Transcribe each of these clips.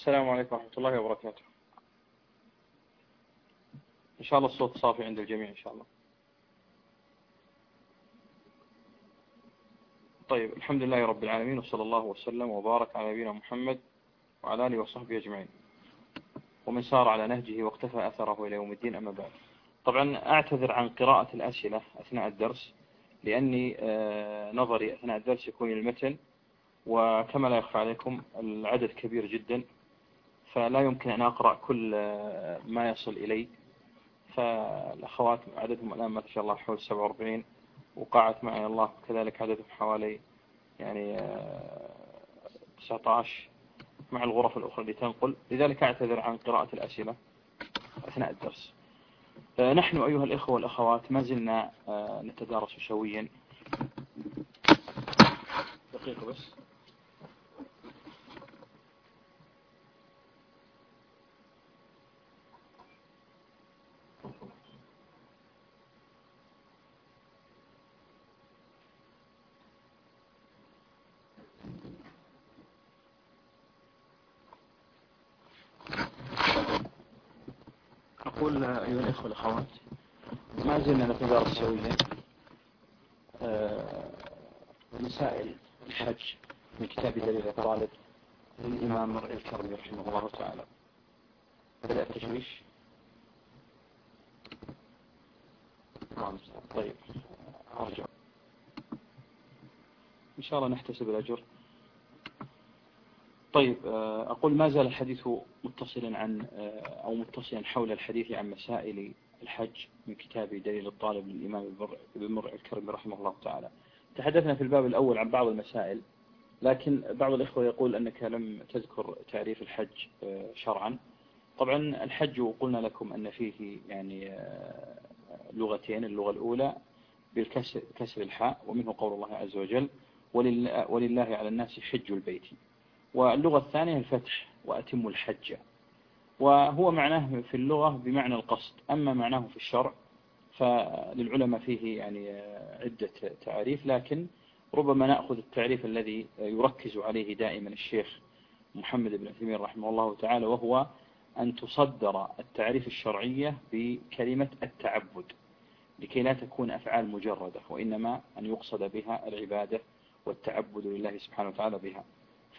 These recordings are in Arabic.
السلام عليكم ورحمة الله وبركاته. إن شاء الله الصوت صافي عند الجميع إن شاء الله. طيب الحمد لله رب العالمين وصلى الله وسلم وبارك على نبينا محمد وعلى آله وصحبه أجمعين. ومن سار على نهجه واقتفى أثره إلى يوم الدين أما بعد. طبعا أعتذر عن قراءة الأسئلة أثناء الدرس لأني آه، نظري أثناء الدرس يكون المتن وكما لا يخفى عليكم العدد كبير جدا. فلا يمكن أن أقرأ كل آه، ما يصل إلي. فالأخوات عددهم الآن ما شاء الله حول 47 وقعت معي الله كذلك عددهم حوالي يعني 19 آه، مع الغرف الأخرى اللي تنقل لذلك أعتذر عن قراءة الأسئلة أثناء الدرس. آه، نحن أيها الإخوة والأخوات ما زلنا نتدارس سويا. دقيقة بس أقول أيها الإخوة والأخوات ما زلنا نتدارس سويا آه، مسائل الحج من كتاب دليل الطالب للإمام مرعي الكرمي رحمه الله تعالى. بدأ التشويش نعم، طيب أرجع إن شاء الله نحتسب الأجر. طيب آه، أقول ما زال الحديث متصلا عن آه، أو متصلا حول الحديث عن مسائل الحج من كتاب دليل الطالب للإمام ابن مرع الكرم رحمه الله تعالى. تحدثنا في الباب الأول عن بعض المسائل لكن بعض الإخوة يقول أنك لم تذكر تعريف الحج آه، شرعا. طبعا الحج قلنا لكم أن فيه يعني لغتين اللغة الأولى بالكسر كسر الحاء ومنه قول الله عز وجل ولله على الناس حج البيت. واللغة الثانية الفتح وأتم الحج. وهو معناه في اللغة بمعنى القصد. أما معناه في الشرع فللعلماء فيه يعني عدة تعريف لكن ربما نأخذ التعريف الذي يركز عليه دائما الشيخ محمد بن عثيمين رحمه الله تعالى وهو أن تصدر التعريف الشرعية بكلمة التعبد لكي لا تكون أفعال مجردة وإنما أن يقصد بها العبادة والتعبد لله سبحانه وتعالى بها.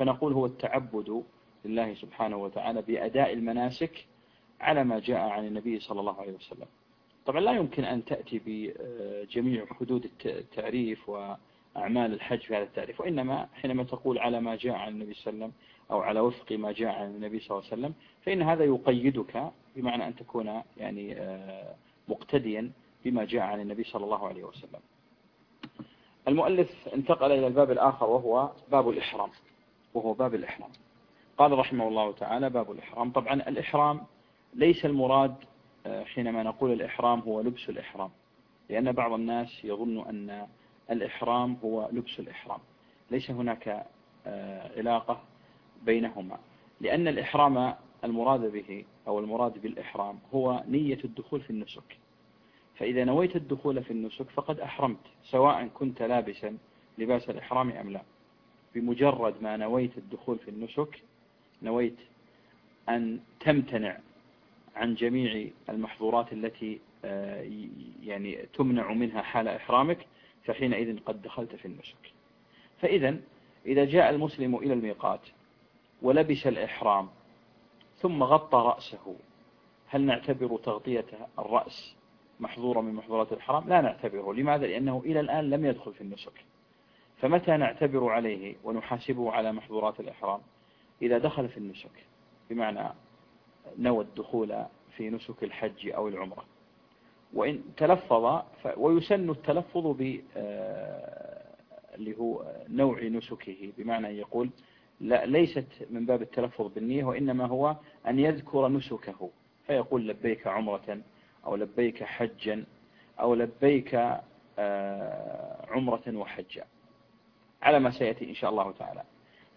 فنقول هو التعبد لله سبحانه وتعالى بأداء المناسك على ما جاء عن النبي صلى الله عليه وسلم. طبعا لا يمكن أن تأتي بجميع حدود التعريف وأعمال الحج في هذا التعريف وإنما حينما تقول على ما جاء عن النبي صلى الله عليه وسلم أو على وفق ما جاء عن النبي صلى الله عليه وسلم فإن هذا يقيدك بمعنى أن تكون يعني آه، مقتديا بما جاء عن النبي صلى الله عليه وسلم. المؤلف انتقل إلى الباب الآخر وهو باب الإحرام. وهو باب الإحرام. قال رحمه الله تعالى باب الإحرام. طبعا الإحرام ليس المراد آه، حينما نقول الإحرام هو لبس الإحرام لأن بعض الناس يظن أن الإحرام هو لبس الإحرام. ليس هناك آه، علاقة بينهما لأن الإحرام المراد به أو المراد بالإحرام هو نية الدخول في النسك. فإذا نويت الدخول في النسك فقد أحرمت سواء كنت لابسا لباس الإحرام أم لا. بمجرد ما نويت الدخول في النسك نويت أن تمتنع عن جميع المحظورات التي آه، يعني تمنع منها حال إحرامك فحينئذ قد دخلت في النسك. فإذا إذا جاء المسلم إلى الميقات ولبس الإحرام ثم غطى رأسه هل نعتبر تغطية الرأس محظورة من محظورات الحرام؟ لا نعتبره لماذا؟ لأنه إلى الآن لم يدخل في النسك. فمتى نعتبر عليه ونحاسبه على محظورات الإحرام؟ إذا دخل في النسك بمعنى نوى الدخول في نسك الحج أو العمرة. وإن تلفظ ويسن التلفظ ب آه، اللي هو نوع نسكه. بمعنى يقول لا ليست من باب التلفظ بالنية وإنما هو أن يذكر نسكه. فيقول لبيك عمرة أو لبيك حجا أو لبيك آه، عمرة وحجا. على ما سيأتي إن شاء الله تعالى.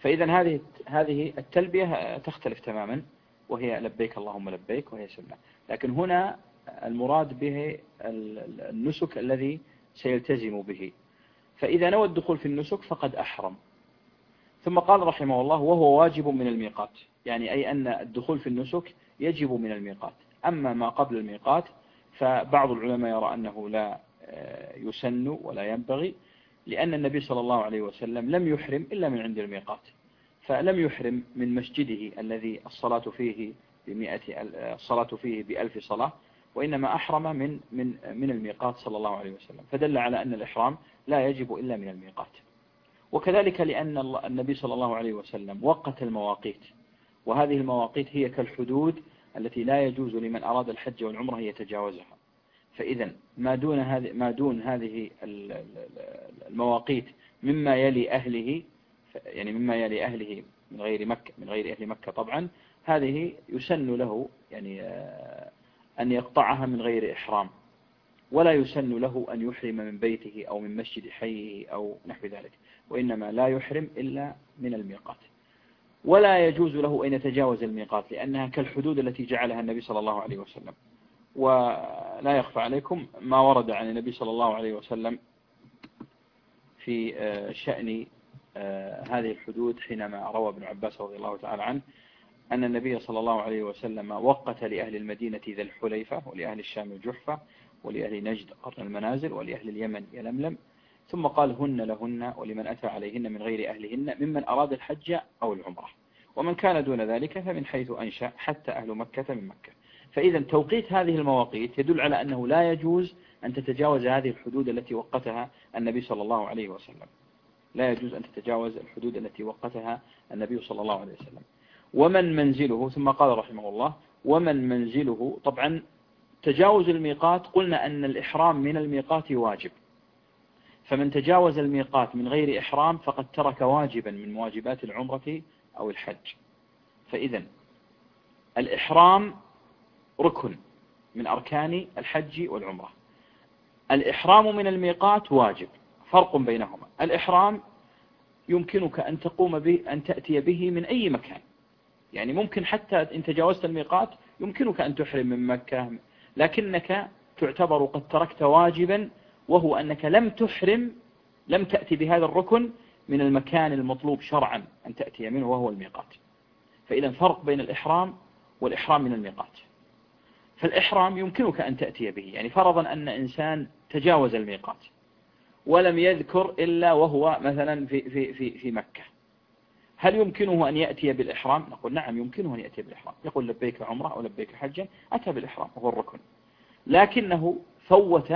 فإذا هذه هذه التلبية تختلف تماما وهي لبيك اللهم لبيك وهي سنة. لكن هنا المراد به النسك الذي سيلتزم به. فإذا نوى الدخول في النسك فقد أحرم. ثم قال رحمه الله وهو واجب من الميقات. يعني أي أن الدخول في النسك يجب من الميقات. أما ما قبل الميقات فبعض العلماء يرى أنه لا آه، يسن ولا ينبغي. لأن النبي صلى الله عليه وسلم لم يحرم إلا من عند الميقات فلم يحرم من مسجده الذي الصلاة فيه بمئة الصلاة فيه بألف صلاة وإنما أحرم من من من الميقات صلى الله عليه وسلم. فدل على أن الإحرام لا يجب إلا من الميقات. وكذلك لأن النبي صلى الله عليه وسلم وقت المواقيت وهذه المواقيت هي كالحدود التي لا يجوز لمن أراد الحج والعمرة يتجاوزها. فإذا ما دون هذه ما دون هذه المواقيت مما يلي أهله يعني مما يلي أهله من غير مكة من غير أهل مكة طبعا هذه يسن له يعني آه، أن يقطعها من غير إحرام ولا يسن له أن يحرم من بيته أو من مسجد حيه أو نحو ذلك وإنما لا يحرم إلا من الميقات. ولا يجوز له أن يتجاوز الميقات لأنها كالحدود التي جعلها النبي صلى الله عليه وسلم. ولا يخفى عليكم ما ورد عن النبي صلى الله عليه وسلم في آه، شأن آه، هذه الحدود حينما روى ابن عباس رضي الله تعالى عنه أن النبي صلى الله عليه وسلم وقت لأهل المدينة ذا الحليفة ولأهل الشام الجحفة ولأهل نجد قرن المنازل ولأهل اليمن يلملم ثم قال هن لهن ولمن أتى عليهن من غير أهلهن ممن أراد الحج أو العمرة ومن كان دون ذلك فمن حيث أنشأ حتى أهل مكة من مكة. فإذا توقيت هذه المواقيت يدل على أنه لا يجوز أن تتجاوز هذه الحدود التي وقتها النبي صلى الله عليه وسلم. لا يجوز أن تتجاوز الحدود التي وقتها النبي صلى الله عليه وسلم. ومن منزله ثم قال رحمه الله ومن منزله طبعا تجاوز الميقات قلنا أن الإحرام من الميقات واجب. فمن تجاوز الميقات من غير إحرام فقد ترك واجبا من واجبات العمرة أو الحج. فإذا الإحرام ركن من أركان الحج والعمرة. الإحرام من الميقات واجب فرق بينهما. الإحرام يمكنك أن تقوم به أن تأتي به من أي مكان. يعني ممكن حتى إن تجاوزت الميقات يمكنك أن تحرم من مكة لكنك تعتبر قد تركت واجبا وهو أنك لم تحرم لم تأتي بهذا الركن من المكان المطلوب شرعا أن تأتي منه وهو الميقات. فإذا فرق بين الإحرام والإحرام من الميقات. فالإحرام يمكنك أن تأتي به يعني فرضا أن إنسان تجاوز الميقات ولم يذكر إلا وهو مثلا في, في, في, في مكة. هل يمكنه أن يأتي بالإحرام؟ نقول نعم يمكنه أن يأتي بالإحرام. يقول لبيك عمرة أو لبيك حجا أتى بالإحرام وهو الركن. لكنه فوت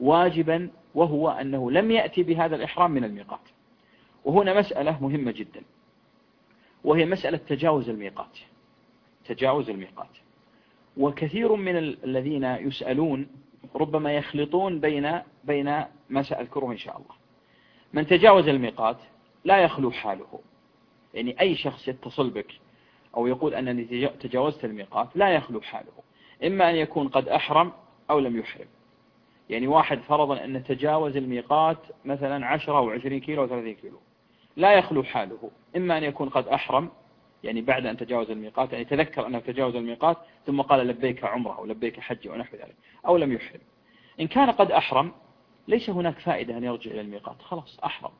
واجبا وهو أنه لم يأتي بهذا الإحرام من الميقات. وهنا مسألة مهمة جدا وهي مسألة تجاوز الميقات. تجاوز الميقات. وكثير من الذين يسألون ربما يخلطون بين بين ما سأذكره إن شاء الله. من تجاوز الميقات لا يخلو حاله. يعني أي شخص يتصل بك أو يقول أنني تجاوزت الميقات لا يخلو حاله. إما أن يكون قد أحرم أو لم يحرم. يعني واحد فرضا أن تجاوز الميقات مثلا 10 أو 20 كيلو أو 30 كيلو. لا يخلو حاله. إما أن يكون قد أحرم يعني بعد أن تجاوز الميقات يعني تذكر أنه تجاوز الميقات ثم قال لبيك عمرة أو لبيك حج ونحو ذلك أو لم يحرم. إن كان قد أحرم ليس هناك فائدة أن يرجع إلى الميقات. خلاص أحرم.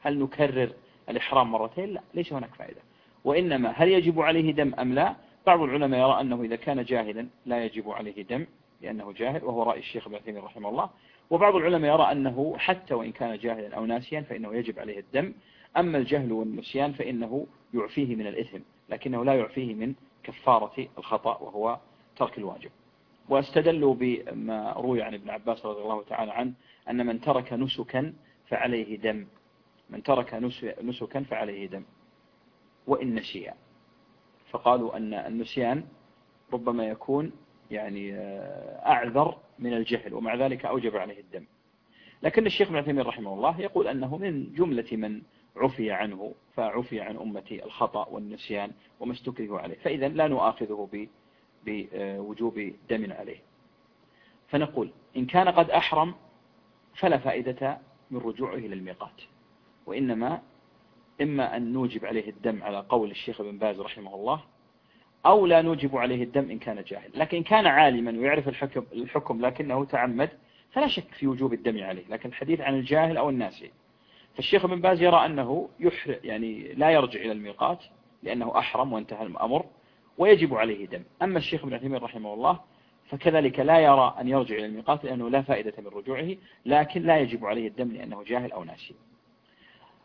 هل نكرر الإحرام مرتين؟ لا ليس هناك فائدة. وإنما هل يجب عليه دم أم لا؟ بعض العلماء يرى أنه إذا كان جاهلا لا يجب عليه دم لأنه جاهل وهو رأي الشيخ ابن عثيمين رحمه الله. وبعض العلماء يرى أنه حتى وإن كان جاهلا أو ناسيا فإنه يجب عليه الدم. أما الجهل والنسيان فإنه يعفيه من الإثم لكنه لا يعفيه من كفارة الخطأ وهو ترك الواجب. واستدلوا بما روي عن ابن عباس رضي الله تعالى عنه أن من ترك نسكا فعليه دم. من ترك نسكا فعليه دم. وإن نسي. فقالوا أن النسيان ربما يكون يعني آه، أعذر من الجهل ومع ذلك أوجب عليه الدم. لكن الشيخ ابن عثيمين رحمه الله يقول أنه من جملة من عفي عنه فعفي عن أمتي الخطأ والنسيان وما استكره عليه. فإذا لا نؤاخذه بوجوب دم عليه. فنقول إن كان قد أحرم فلا فائدة من رجوعه إلى الميقات. وإنما إما أن نوجب عليه الدم على قول الشيخ ابن باز رحمه الله أو لا نوجب عليه الدم إن كان جاهل. لكن إن كان عالما ويعرف الحكم, الحكم لكنه تعمد فلا شك في وجوب الدم عليه. لكن الحديث عن الجاهل أو الناسي فالشيخ ابن باز يرى أنه يعني لا يرجع إلى الميقات لأنه أحرم وانتهى الأمر ويجب عليه دم. أما الشيخ ابن عثيمين رحمه الله فكذلك لا يرى أن يرجع إلى الميقات لأنه لا فائدة من رجوعه لكن لا يجب عليه الدم لأنه جاهل أو ناسي.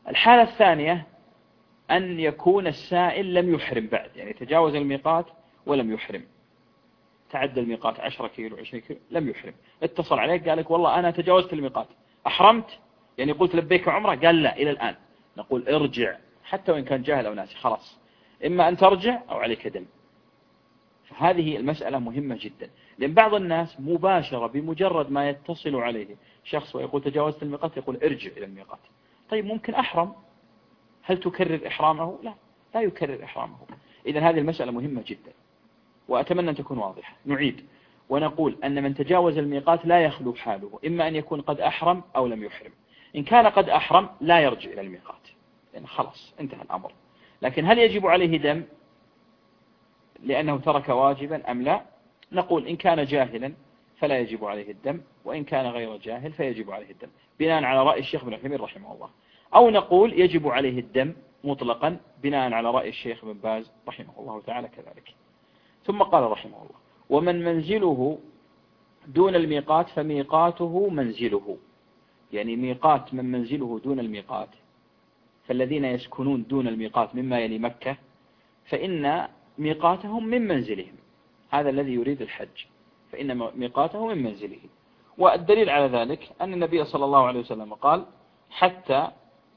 الحالة الثانية أن يكون السائل لم يحرم بعد يعني تجاوز الميقات ولم يحرم. تعدى الميقات 10 كيلو 20 كيلو لم يحرم. اتصل عليك قال لك والله أنا تجاوزت الميقات. أحرمت؟ يعني قلت لبيك عمره؟ قال لا إلى الآن. نقول ارجع حتى وإن كان جاهل أو ناسي خلاص. إما أن ترجع أو عليك دم. فهذه المسألة مهمة جدا. لأن بعض الناس مباشرة بمجرد ما يتصل عليه شخص ويقول تجاوزت الميقات يقول ارجع إلى الميقات. طيب ممكن أحرم. هل تكرر إحرامه؟ لا لا يكرر إحرامه. إذا هذه المسألة مهمة جدا وأتمنى أن تكون واضحة. نعيد ونقول أن من تجاوز الميقات لا يخلو حاله إما أن يكون قد أحرم أو لم يحرم. إن كان قد أحرم لا يرجع إلى الميقات. يعني خلاص انتهى الأمر. لكن هل يجب عليه دم؟ لأنه ترك واجبا أم لا؟ نقول إن كان جاهلا فلا يجب عليه الدم وإن كان غير جاهل فيجب عليه الدم. بناء على رأي الشيخ بن عثيمين رحمه الله. أو نقول يجب عليه الدم مطلقا بناء على رأي الشيخ بن باز رحمه الله تعالى كذلك. ثم قال رحمه الله ومن منزله دون الميقات فميقاته منزله. يعني ميقات من منزله دون الميقات فالذين يسكنون دون الميقات مما يلي مكة فإن ميقاتهم من منزلهم. هذا الذي يريد الحج فإن ميقاته من منزله. والدليل على ذلك أن النبي صلى الله عليه وسلم قال حتى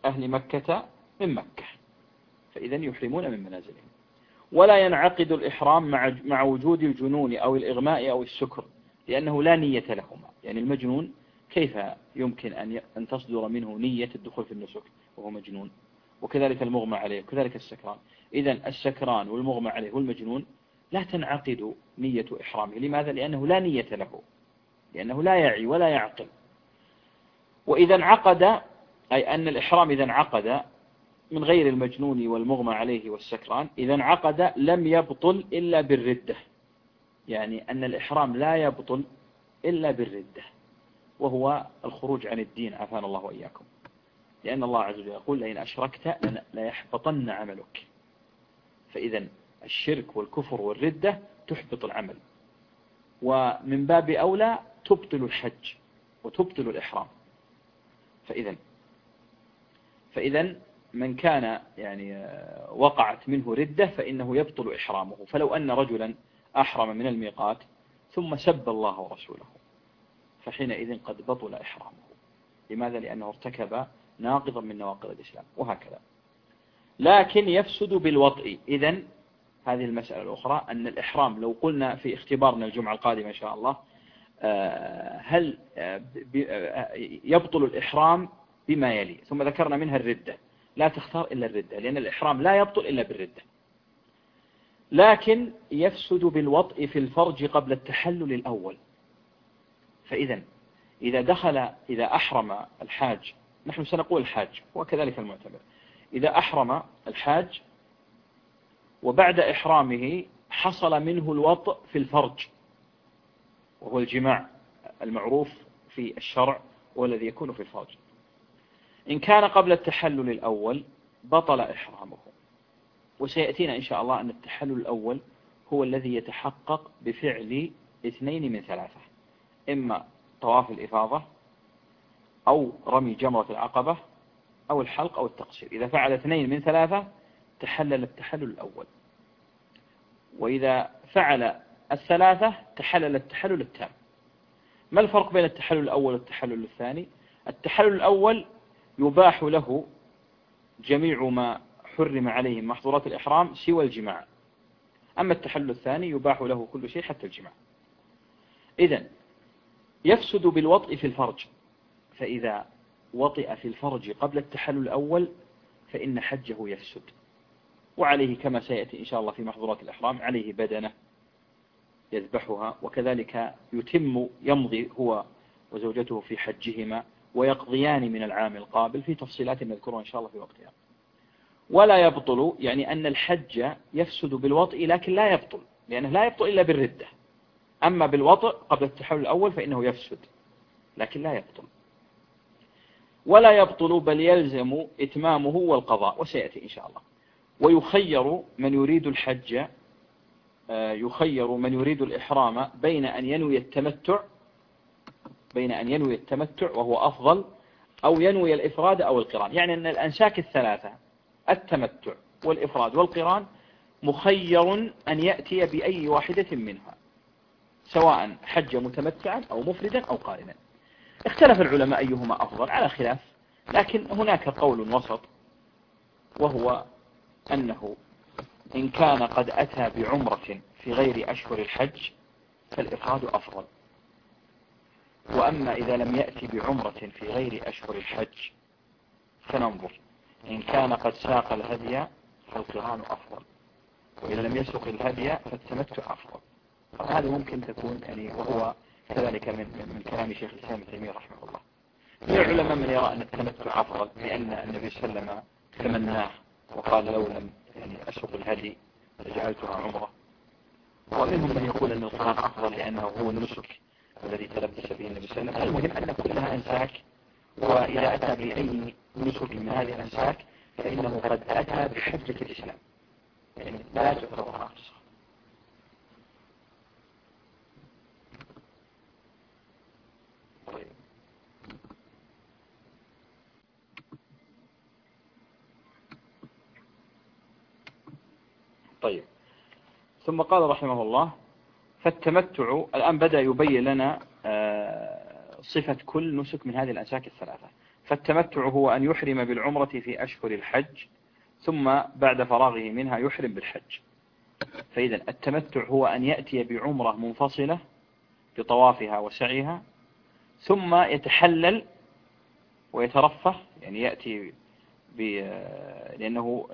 أهل مكة من مكة. فإذا يحرمون من منازلهم. ولا ينعقد الإحرام مع مع وجود الجنون أو الإغماء أو السكر لأنه لا نية لهما. يعني المجنون كيف يمكن أن أن تصدر منه نية الدخول في النسك وهو مجنون؟ وكذلك المغمى عليه وكذلك السكران. إذا السكران والمغمى عليه والمجنون لا تنعقد نية إحرامه. لماذا؟ لأنه لا نية له. لأنه لا يعي ولا يعقل. وإذا انعقد أي أن الإحرام إذا انعقد من غير المجنون والمغمى عليه والسكران إذا انعقد لم يبطل إلا بالردة. يعني أن الإحرام لا يبطل إلا بالردة. وهو الخروج عن الدين عافانا الله وإياكم. لأن الله عز وجل يقول لئن أشركت ليحبطن عملك. فإذا الشرك والكفر والردة تحبط العمل. ومن باب أولى تبطل الحج وتبطل الإحرام. فإذا فإذا من كان يعني وقعت منه ردة فإنه يبطل إحرامه. فلو أن رجلا أحرم من الميقات ثم سب الله ورسوله فحينئذ قد بطل إحرامه. لماذا؟ لأنه ارتكب ناقضا من نواقض الإسلام وهكذا. لكن يفسد بالوطء إذا هذه المسألة الأخرى أن الإحرام لو قلنا في اختبارنا الجمعة القادمة إن شاء الله آه، هل آه، آه، يبطل الإحرام بما يلي. ثم ذكرنا منها الردة. لا تختار إلا الردة لأن الإحرام لا يبطل إلا بالردة. لكن يفسد بالوطء في الفرج قبل التحلل الأول. فإذا إذا دخل إذا أحرم الحاج نحن سنقول الحاج وكذلك المعتمر إذا أحرم الحاج وبعد إحرامه حصل منه الوطء في الفرج وهو الجماع المعروف في الشرع والذي يكون في الفرج. إن كان قبل التحلل الأول بطل إحرامه. وسيأتينا إن شاء الله أن التحلل الأول هو الذي يتحقق بفعل اثنين من ثلاثة. إما طواف الإفاضة أو رمي جمرة العقبة أو الحلق أو التقصير. إذا فعل اثنين من ثلاثة تحلل التحلل الأول. وإذا فعل الثلاثة تحلل التحلل التام. ما الفرق بين التحلل الأول والتحلل الثاني؟ التحلل الأول يباح له جميع ما حرم عليه محظورات الإحرام سوى الجماع. أما التحلل الثاني يباح له كل شيء حتى الجماع. إذن يفسد بالوطء في الفرج. فإذا وطئ في الفرج قبل التحلل الأول فإن حجه يفسد. وعليه كما سيأتي إن شاء الله في محظورات الإحرام عليه بدنة يذبحها وكذلك يتم يمضي هو وزوجته في حجهما ويقضيان من العام القابل في تفصيلات نذكرها إن شاء الله في وقتها. ولا يبطل يعني أن الحج يفسد بالوطء لكن لا يبطل لأنه لا يبطل إلا بالردة. أما بالوطء قبل التحول الأول فإنه يفسد لكن لا يبطل. ولا يبطل بل يلزم إتمامه والقضاء وسيأتي إن شاء الله. ويخير من يريد الحج آه، يخير من يريد الإحرام بين أن ينوي التمتع بين أن ينوي التمتع وهو أفضل أو ينوي الإفراد أو القران. يعني أن الأنساك الثلاثة التمتع والإفراد والقران مخير أن يأتي بأي واحدة منها سواء حج متمتعا أو مفردا أو قارنا. اختلف العلماء أيهما أفضل؟ على خلاف. لكن هناك قول وسط وهو أنه إن كان قد أتى بعمرة في غير أشهر الحج فالإفراد أفضل. وأما إذا لم يأتي بعمرة في غير أشهر الحج فننظر. إن كان قد ساق الهدي فالقرآن أفضل. وإذا لم يسق الهدي فالتمتع أفضل. هذا ممكن تكون يعني وهو كذلك من من كلام شيخ الإسلام ابن تيمية رحمه الله. من العلماء من يرى أن التمتع أفضل لأن النبي صلى الله عليه وسلم تمناه وقال لو لم يعني أسق الهدي لجعلتها عمرة. ومنهم من يقول أن القرآن أفضل لأنه هو النسك الذي تلبس به النبي صلى الله عليه وسلم. المهم أن كلها أنساك وإذا أتى بأي نسك من هذه الأنساك فإنه قد أتى بحجة الإسلام. يعني لا ناقصة طيب طيب. ثم قال رحمه الله فالتمتع الآن بدأ يبين لنا آه، صفة كل نسك من هذه الأنساك الثلاثة. فالتمتع هو أن يحرم بالعمرة في أشهر الحج ثم بعد فراغه منها يحرم بالحج. فإذا التمتع هو أن يأتي بعمرة منفصلة بطوافها وسعيها ثم يتحلل ويترفه يعني يأتي ب لأنه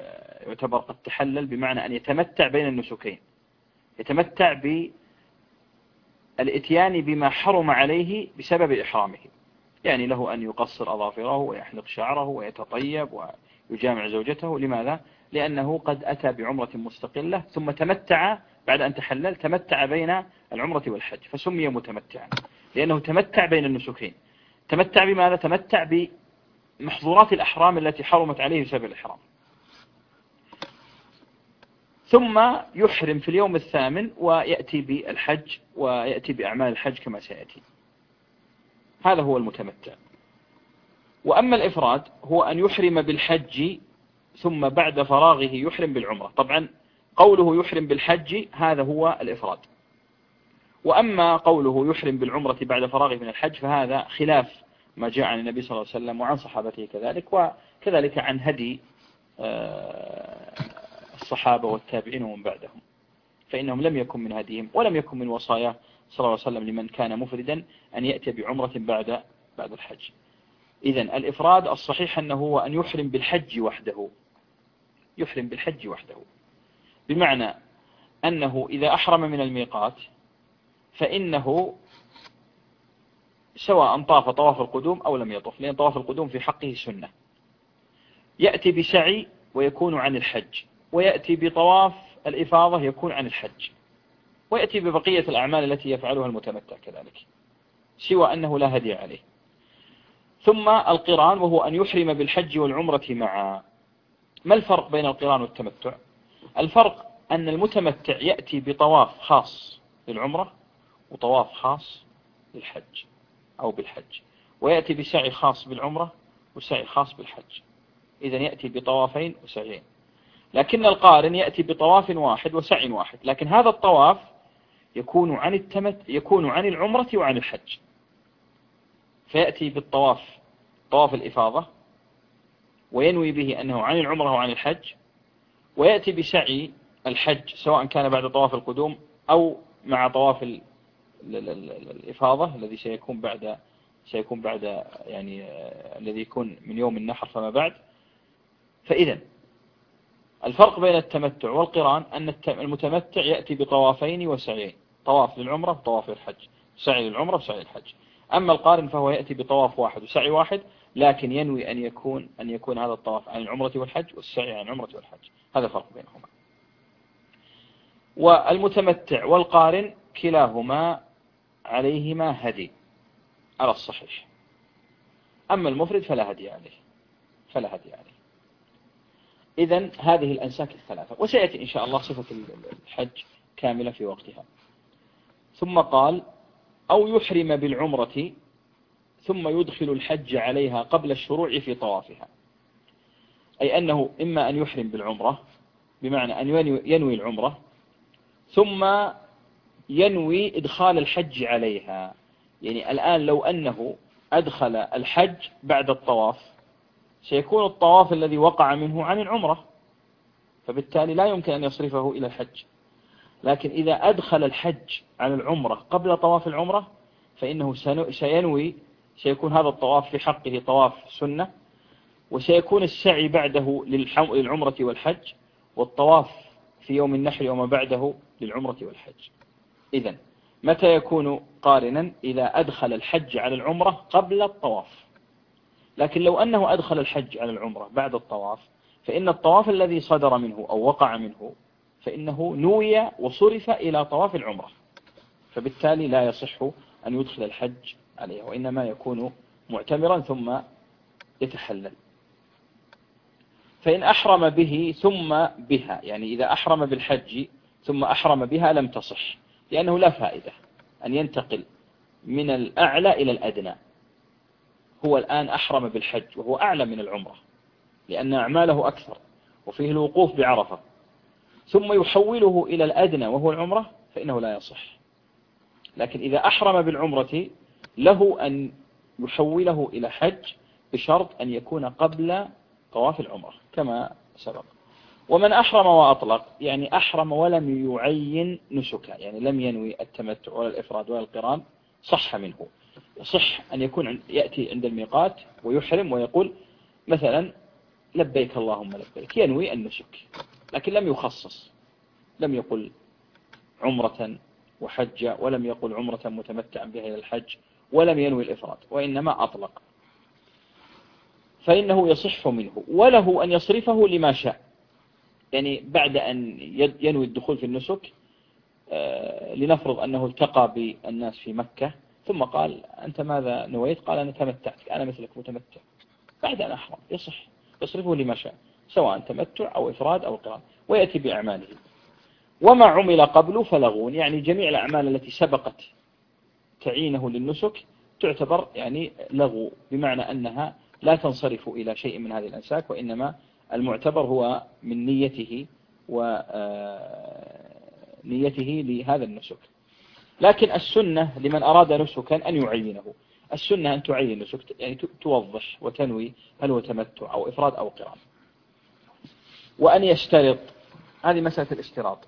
يعتبر قد تحلل بمعنى أن يتمتع بين النسكين. يتمتع بالإتيان بما حرم عليه بسبب إحرامه يعني له أن يقصر أظافره ويحلق شعره ويتطيب ويجامع زوجته لماذا؟ لأنه قد أتى بعمرة مستقلة ثم تمتع بعد أن تحلل تمتع بين العمرة والحج فسمي متمتعا لأنه تمتع بين النسكين تمتع بماذا؟ تمتع بمحظورات الأحرام التي حرمت عليه بسبب الإحرام ثم يحرم في اليوم الثامن ويأتي بالحج ويأتي بأعمال الحج كما سيأتي. هذا هو المتمتع. وأما الإفراد هو أن يحرم بالحج ثم بعد فراغه يحرم بالعمرة. طبعا قوله يحرم بالحج هذا هو الإفراد. وأما قوله يحرم بالعمرة بعد فراغه من الحج فهذا خلاف ما جاء عن النبي صلى الله عليه وسلم وعن صحابته كذلك وكذلك عن هدي آه، الصحابة والتابعين ومن بعدهم. فإنهم لم يكن من هديهم ولم يكن من وصاياه صلى الله عليه وسلم لمن كان مفردا أن يأتي بعمرة بعد بعد الحج. إذا الإفراد الصحيح أنه هو أن يحرم بالحج وحده. يحرم بالحج وحده. بمعنى أنه إذا أحرم من الميقات فإنه سواء طاف طواف القدوم أو لم يطف لأن طواف القدوم في حقه سنة. يأتي بسعي ويكون عن الحج. ويأتي بطواف الإفاضة يكون عن الحج. ويأتي ببقية الأعمال التي يفعلها المتمتع كذلك. سوى أنه لا هدي عليه. ثم القران وهو أن يحرم بالحج والعمرة معا. ما الفرق بين القران والتمتع؟ الفرق أن المتمتع يأتي بطواف خاص للعمرة وطواف خاص للحج أو بالحج. ويأتي بسعي خاص بالعمرة وسعي خاص بالحج. إذا يأتي بطوافين وسعيين. لكن القارن يأتي بطواف واحد وسعي واحد. لكن هذا الطواف يكون عن التمت يكون عن العمرة وعن الحج. فيأتي بالطواف طواف الإفاضة وينوي به أنه عن العمرة وعن الحج ويأتي بسعي الحج سواء كان بعد طواف القدوم أو مع طواف الإفاضة الذي سيكون بعد سيكون بعد يعني الذي يكون من يوم النحر فما بعد. فإذا الفرق بين التمتع والقران أن المتمتع يأتي بطوافين وسعيين. طواف للعمرة وطواف للحج سعي للعمرة وسعي للحج أما القارن فهو يأتي بطواف واحد وسعي واحد لكن ينوي أن يكون أن يكون هذا الطواف عن العمرة والحج والسعي عن العمرة والحج. هذا الفرق بينهما. والمتمتع والقارن كلاهما عليهما هدي. على الصحيح. أما المفرد فلا هدي عليه. فلا هدي عليه. إذا هذه الأنساك الثلاثة وسيأتي إن شاء الله صفة الحج كاملة في وقتها. ثم قال أو يحرم بالعمرة ثم يدخل الحج عليها قبل الشروع في طوافها. أي أنه إما أن يحرم بالعمرة بمعنى أن ينوي العمرة ثم ينوي إدخال الحج عليها. يعني الآن لو أنه أدخل الحج بعد الطواف سيكون الطواف الذي وقع منه عن العمرة فبالتالي لا يمكن أن يصرفه إلى الحج. لكن إذا أدخل الحج على العمرة قبل طواف العمرة فإنه سينوي سيكون هذا الطواف في حقه طواف سنة وسيكون السعي بعده للعمرة والحج والطواف في يوم النحر وما بعده للعمرة والحج. إذا متى يكون قارنا إذا أدخل الحج على العمرة قبل الطواف؟ لكن لو أنه أدخل الحج على العمرة بعد الطواف فإن الطواف الذي صدر منه أو وقع منه فإنه نوي وصرف إلى طواف العمرة. فبالتالي لا يصح أن يدخل الحج عليه وإنما يكون معتمرا ثم يتحلل. فإن أحرم به ثم بها يعني إذا أحرم بالحج ثم أحرم بها لم تصح لأنه لا فائدة أن ينتقل من الأعلى إلى الأدنى. هو الآن أحرم بالحج وهو أعلى من العمرة لأن أعماله أكثر وفيه الوقوف بعرفة. ثم يحوله إلى الأدنى وهو العمرة فإنه لا يصح. لكن إذا أحرم بالعمرة له أن يحوله إلى حج بشرط أن يكون قبل طواف العمرة كما سبق. ومن أحرم وأطلق يعني أحرم ولم يعين نسكا يعني لم ينوي التمتع ولا الإفراد ولا القران صح منه. يصح أن يكون يأتي عند الميقات ويحرم ويقول مثلا لبيك اللهم لبيك ينوي النسك لكن لم يخصص لم يقل عمرة وحج ولم يقل عمرة متمتعا بها إلى الحج ولم ينوي الإفراد وإنما أطلق. فإنه يصح منه وله أن يصرفه لما شاء. يعني بعد أن ينوي الدخول في النسك آه، لنفرض أنه التقى بالناس في مكة ثم قال أنت ماذا نويت؟ قال أنا تمتعت. أنا مثلك متمتع. بعد أن أحرم يصح. يصرفه لما شاء سواء تمتع أو إفراد أو قران. ويأتي بأعماله. وما عمل قبل فلغون. يعني جميع الأعمال التي سبقت تعينه للنسك تعتبر يعني لغو. بمعنى أنها لا تنصرف إلى شيء من هذه الأنساك وإنما المعتبر هو من نيته ونيته آه، لهذا النسك. لكن السنة لمن أراد نسكا أن يعينه. السنة أن تعين نسك يعني توضح وتنوي هل هو تمتع أو إفراد أو قران. وأن يشترط هذه مسألة الاشتراط.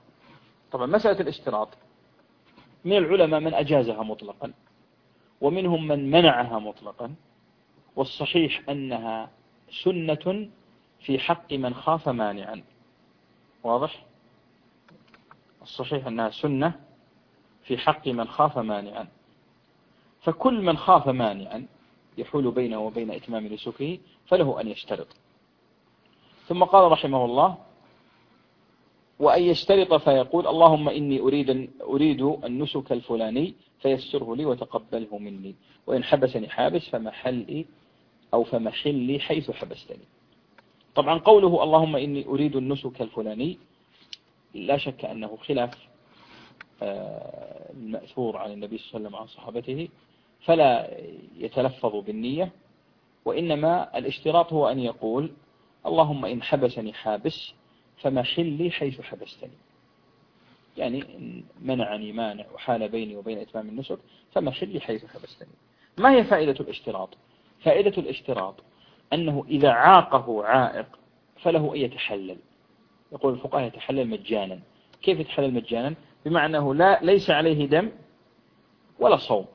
طبعا مسألة الاشتراط من العلماء من أجازها مطلقا ومنهم من منعها مطلقا والصحيح أنها سنة في حق من خاف مانعا. واضح؟ الصحيح أنها سنة في حق من خاف مانعا. فكل من خاف مانعا يحول بينه وبين إتمام نسكه فله أن يشترط. ثم قال رحمه الله وأن يشترط فيقول اللهم إني أريد, أريد النسك الفلاني فيسره لي وتقبله مني. وإن حبسني حابس فمحلي أو فمحلي حيث حبستني. طبعا قوله اللهم إني أريد النسك الفلاني لا شك أنه خلاف. المأثور عن النبي صلى الله عليه وسلم عن صحابته فلا يتلفظ بالنية وإنما الاشتراط هو أن يقول اللهم إن حبسني حابس فمحلي حيث حبستني. يعني منعني مانع وحال بيني وبين إتمام النسك فمحلي حيث حبستني. ما هي فائدة الاشتراط؟ فائدة الاشتراط أنه إذا عاقه عائق فله أن يتحلل. يقول الفقهاء يتحلل مجانا. كيف يتحلل مجانا بمعنى أنه لا ليس عليه دم ولا صوم.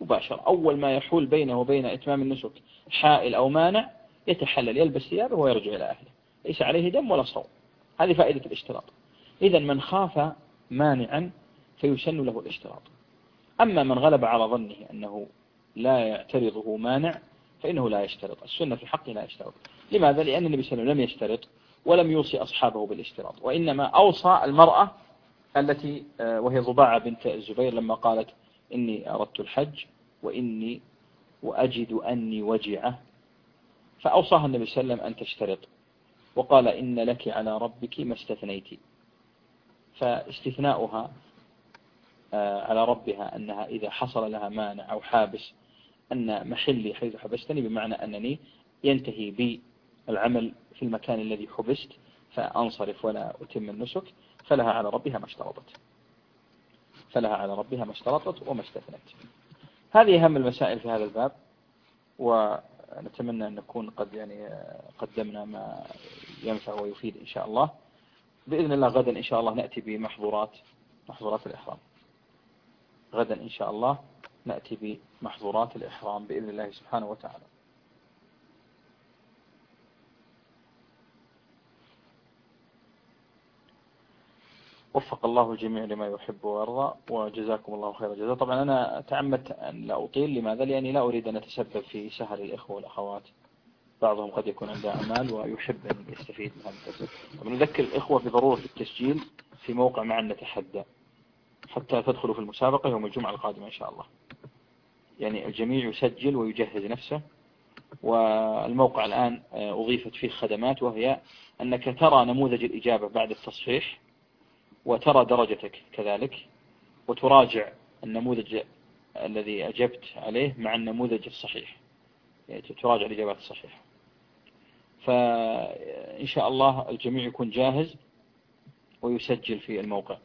مباشر أول ما يحول بينه وبين إتمام النسك حائل أو مانع يتحلل يلبس ثيابه ويرجع إلى أهله. ليس عليه دم ولا صوم. هذه فائدة الاشتراط. إذا من خاف مانعا فيسن له الاشتراط. أما من غلب على ظنه أنه لا يعترضه مانع فإنه لا يشترط. السنة في حقه لا يشترط. لماذا؟ لأن النبي صلى الله عليه وسلم لم يشترط. ولم يوصي أصحابه بالاشتراط وإنما أوصى المرأة التي آه، وهي ضباعة بنت الزبير لما قالت إني أردت الحج وإني وأجد أني وجعة. فأوصاها النبي صلى الله عليه وسلم أن تشترط وقال إن لك على ربك ما استثنيت. فاستثناؤها آه، على ربها أنها إذا حصل لها مانع أو حابس أن محلي حيث حبستني بمعنى أنني ينتهي بي العمل في المكان الذي حبست فأنصرف ولا أتم النسك فلها على ربها ما اشترطت. فلها على ربها ما اشترطت وما استثنت. هذه أهم المسائل في هذا الباب ونتمنى أن نكون قد يعني قدمنا ما ينفع ويفيد إن شاء الله. بإذن الله غدا إن شاء الله نأتي بمحظورات محظورات الإحرام. غدا إن شاء الله نأتي بمحظورات الإحرام بإذن الله سبحانه وتعالى. وفق الله الجميع لما يحب ويرضى وجزاكم الله خير الجزاء. طبعا أنا تعمدت أن لا أطيل لماذا؟ لأني لا أريد أن أتسبب في سهر الإخوة والأخوات. بعضهم قد يكون عنده أعمال ويحب أن يستفيد من هذا التسجيل نذكر الإخوة بضرورة التسجيل في موقع معا نتحدى حتى تدخلوا في المسابقة يوم الجمعة القادمة إن شاء الله. يعني الجميع يسجل ويجهز نفسه والموقع الآن أضيفت فيه خدمات وهي أنك ترى نموذج الإجابة بعد التصحيح. وترى درجتك كذلك وتراجع النموذج الذي أجبت عليه مع النموذج الصحيح. يعني تراجع الإجابات الصحيحة. فإن شاء الله الجميع يكون جاهز ويسجل في الموقع.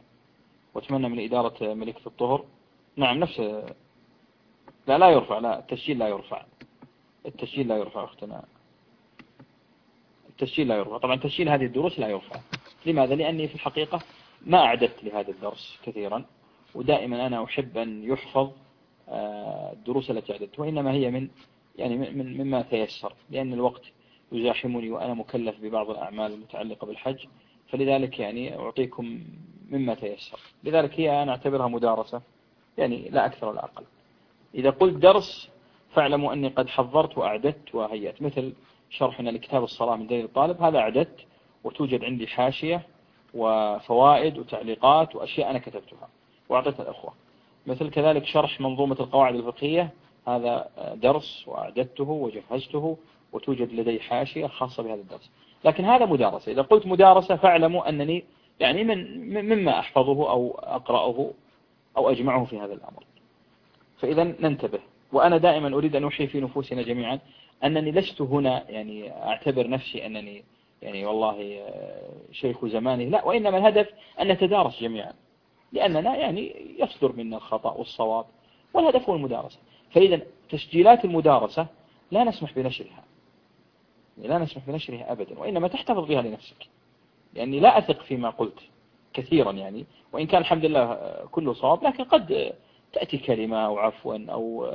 وأتمنى من إدارة ملكة الطهر. نعم نفس لا لا يرفع لا التسجيل لا يرفع. التسجيل لا يرفع أختنا. التسجيل لا يرفع. طبعا تسجيل هذه الدروس لا يرفع. لماذا؟ لأني في الحقيقة ما أعددت لهذا الدرس كثيرا ودائما أنا أحب أن يحفظ آه، الدروس التي أعددت وإنما هي من يعني من مما تيسر لأن الوقت يزاحمني وأنا مكلف ببعض الأعمال المتعلقة بالحج فلذلك يعني أعطيكم مما تيسر. لذلك هي أنا أعتبرها مدارسة يعني لا أكثر ولا أقل. إذا قلت درس فاعلموا أني قد حضرت وأعددت وهيأت مثل شرحنا لكتاب الصلاة من دليل الطالب هذا أعددت وتوجد عندي حاشية وفوائد وتعليقات وأشياء أنا كتبتها وأعطيتها الأخوة مثل كذلك شرح منظومة القواعد الفقهية هذا درس وأعددته وجهزته وتوجد لدي حاشية خاصة بهذا الدرس. لكن هذا مدارسة. إذا قلت مدارسة فاعلموا أنني يعني من مما أحفظه أو أقرأه أو أجمعه في هذا الأمر. فإذا ننتبه. وأنا دائما أريد أن أوحي في نفوسنا جميعا أنني لست هنا يعني أعتبر نفسي أنني يعني والله شيخ زمانه. لا وإنما الهدف أن نتدارس جميعا لأننا يعني يصدر منا الخطأ والصواب والهدف هو المدارسة. فإذا تسجيلات المدارسة لا نسمح بنشرها لا نسمح بنشرها أبدا وإنما تحتفظ بها لنفسك. لأني لا أثق فيما قلت كثيرا يعني وإن كان الحمد لله كله صواب لكن قد تأتي كلمة أو عفوا أو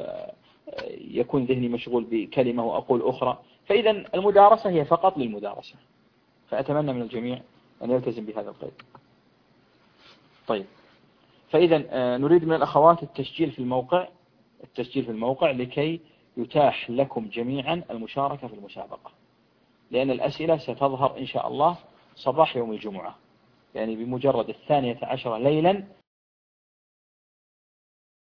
يكون ذهني مشغول بكلمة وأقول أخرى. فإذا المدارسة هي فقط للمدارسة. فأتمنى من الجميع أن يلتزم بهذا القيد. طيب. فإذا آه، نريد من الأخوات التسجيل في الموقع التسجيل في الموقع لكي يتاح لكم جميعا المشاركة في المسابقة. لأن الأسئلة ستظهر إن شاء الله صباح يوم الجمعة. يعني بمجرد الثانية عشرة ليلا